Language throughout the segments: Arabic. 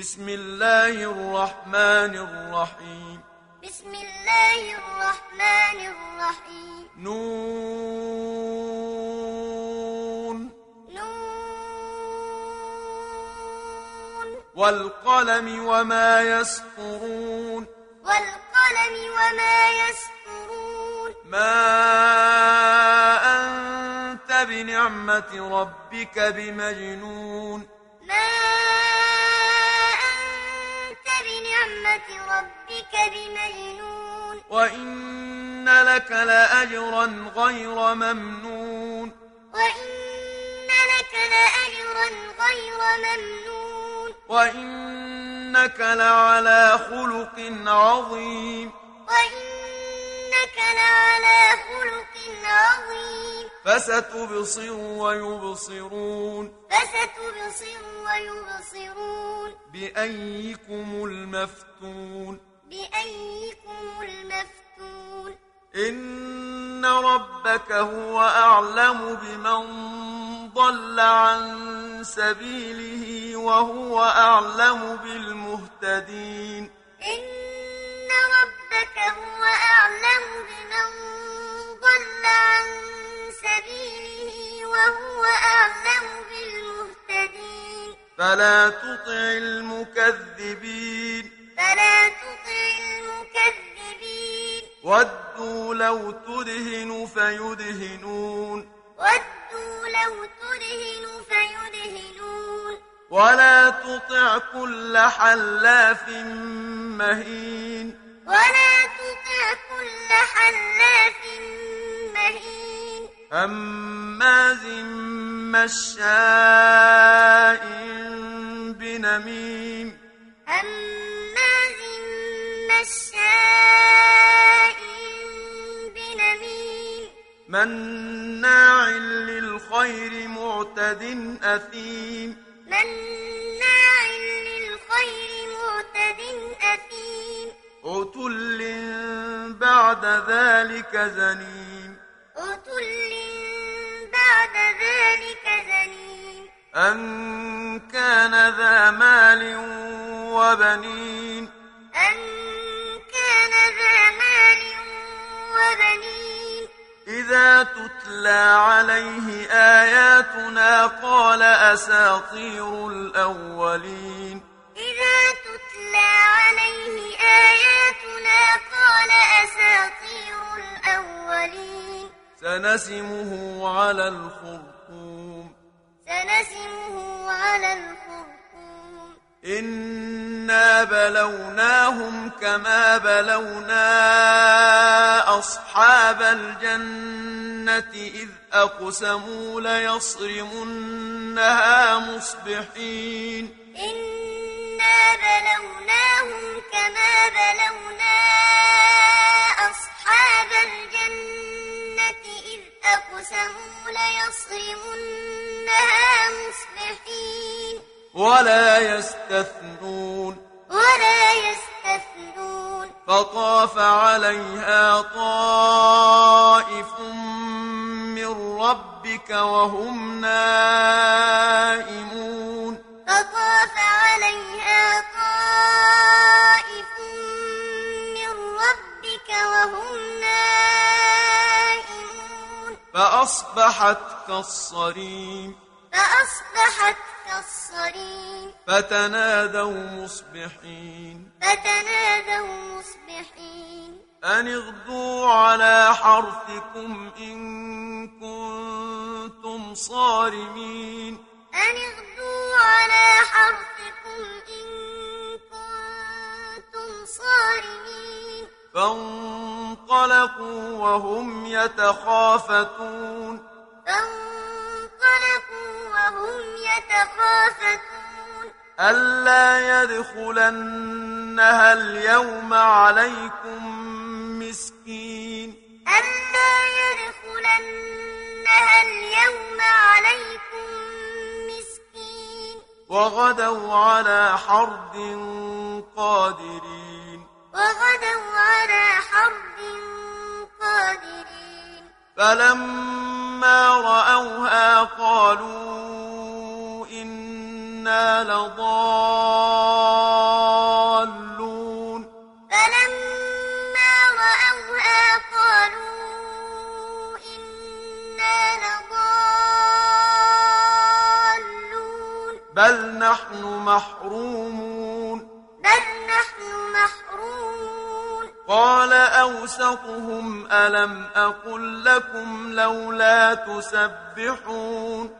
بسم الله الرحمن الرحيم. بسم الله الرحمن الرحيم. نون. نون. والقلم وما يسطرون. والقلم وما يسطرون. ما أنت بنعمة ربك بمجنون. ما ربك بمجنون. وإن لك لأجرا غير ممنون. وإن لك لأجرا غير ممنون. وإنك لعلى خلق عظيم. وإنك لعلى خلق عظيم. فستبصر ويبصرون فستبصر ويبصرون بأيكم المفتون بأيكم المفتون إن ربك هو أعلم بمن ضل عن سبيله وهو أعلم بالمهتدين إن ربك هو أعلم بمن ضل عن سبيله وهو أعلم بالمهتدين فلا تطع المكذبين فلا تطع المكذبين ودوا لو تدهن فيدهنون ودوا لو تدهن فيدهنون ولا تطع كل حلاف مهين ولا تطع كل حلاف مهين هماز مشاء بنميم. هماز مشاء بنميم. مناع للخير معتد أثيم. مناع للخير معتد أثيم. عتل بعد ذلك زنيم. أن كان ذا مال وبنين أن كان ذا مال وبنين إذا تتلى عليه آياتنا قال أساطير الأولين إذا تتلى عليه آياتنا قال أساطير الأولين سنسمه على الخرطوم إنا بلوناهم كما بلونا أصحاب الجنة إذ أقسموا ليصرمنها مصبحين إنا بلوناهم كما بلونا أصحاب الجنة إذ أقسموا ليصرمنها مصبحين ولا يستثنون. ولا يستثنون. فطاف عليها طائف من ربك وهم نائمون. فطاف عليها طائف من ربك وهم نائمون. فأصبحت كالصريم. فأصبحت كالصريم فتنادوا مصبحين. فتنادوا مصبحين. أن اغدوا على حرثكم إن كنتم صارمين. أن اغدوا على حرثكم إن كنتم صارمين. فانطلقوا وهم يتخافتون. فانطلقوا وهم يتخافتون. ألا يدخلنها اليوم عليكم مسكين. ألا يدخلنها اليوم عليكم مسكين. وغدوا على حرد قادرين. وغدوا على حرد قادرين. فلما رأوها قالوا إنا لضالون فلما رأوها قالوا إنا لضالون بل نحن محرومون بل نحن محرومون قال أوسطهم ألم أقل لكم لولا تسبحون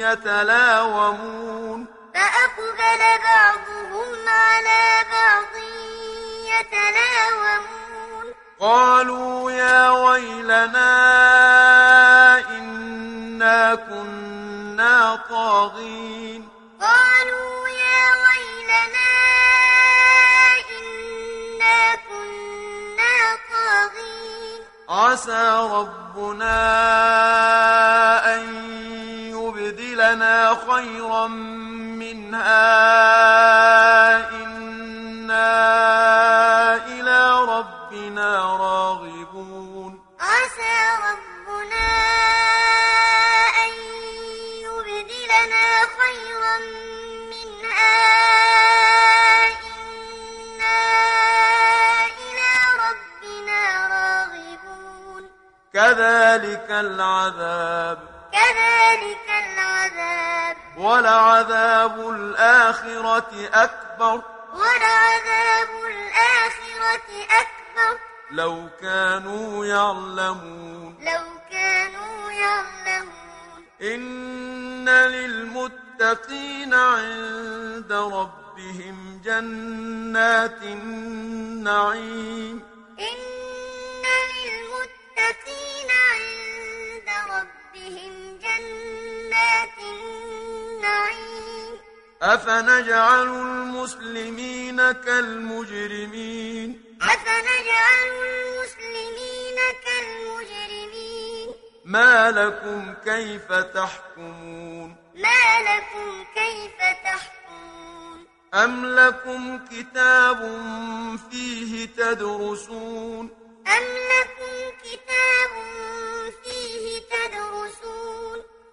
يتلاومون. فأقبل بعضهم على بعض يتلاومون. قالوا يا ويلنا إنا كنا طاغين. قالوا يا ويلنا إنا كنا طاغين. عسى ربنا أن يبدلنا خيرا منها. إنا إلى ربنا راغبون. عسى ربنا أن يبدلنا خيرا منها. إنا إلى ربنا راغبون. كذلك العذاب. كذلك العذاب ولعذاب الآخرة أكبر. ولعذاب الآخرة أكبر. لو كانوا يعلمون. لو كانوا يعلمون. إن للمتقين عند ربهم جنات النعيم. إن للمتقين عند ربهم جنات النعيم أفنجعل المسلمين كالمجرمين؟ أفنجعل المسلمين كالمجرمين؟ ما لكم كيف تحكمون؟ ما لكم كيف تحكمون؟ أم لكم كتاب فيه تدرسون؟ أم لكم كتاب فيه تدرسون؟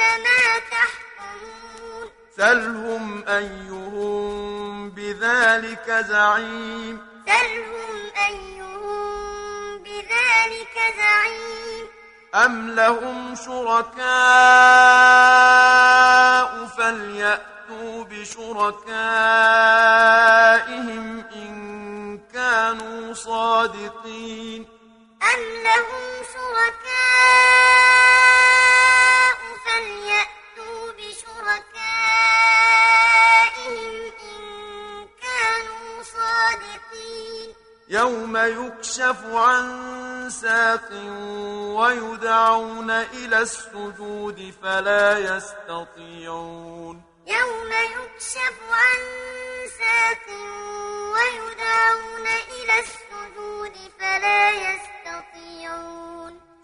لما تحكمون. سلهم أيهم بذلك زعيم. سلهم أيهم بذلك زعيم. أم لهم شركاء فليأتوا بشركائهم إن كانوا صادقين. أم لهم شركاء فليأتوا بشركائهم إن كانوا صادقين. يوم يكشف عن ساق ويدعون إلى السجود فلا يستطيعون. يوم يكشف عن ساق ويدعون إلى السجود فلا يستطيعون.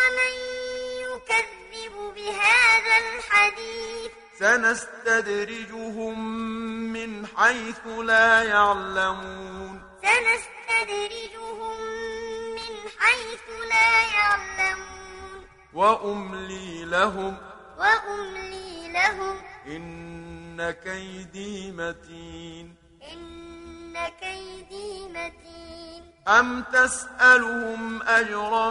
ومن يكذب بهذا الحديث سنستدرجهم من حيث لا يعلمون. سنستدرجهم من حيث لا يعلمون. وأملي لهم. وأملي لهم. إن كيدي متين. إن كيدي متين. أم تسألهم أجرا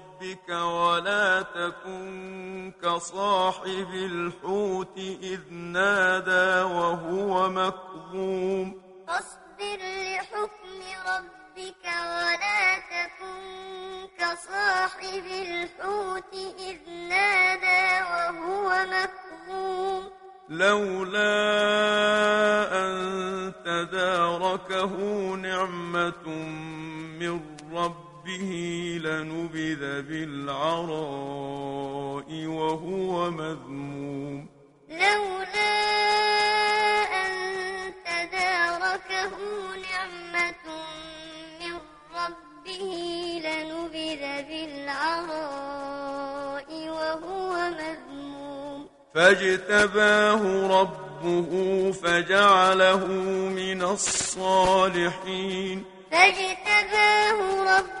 ولا تكن كصاحب الحوت إذ نادى وهو مكظوم. فاصبر لحكم ربك ولا تكن كصاحب الحوت إذ نادى وهو مكظوم. لولا أن تداركه نعمة من ربه لنبذ بالعراء وهو مذموم لولا أن تداركه نعمة من ربه لنبذ بالعراء وهو مذموم فاجتباه ربه فجعله من الصالحين فاجتباه ربه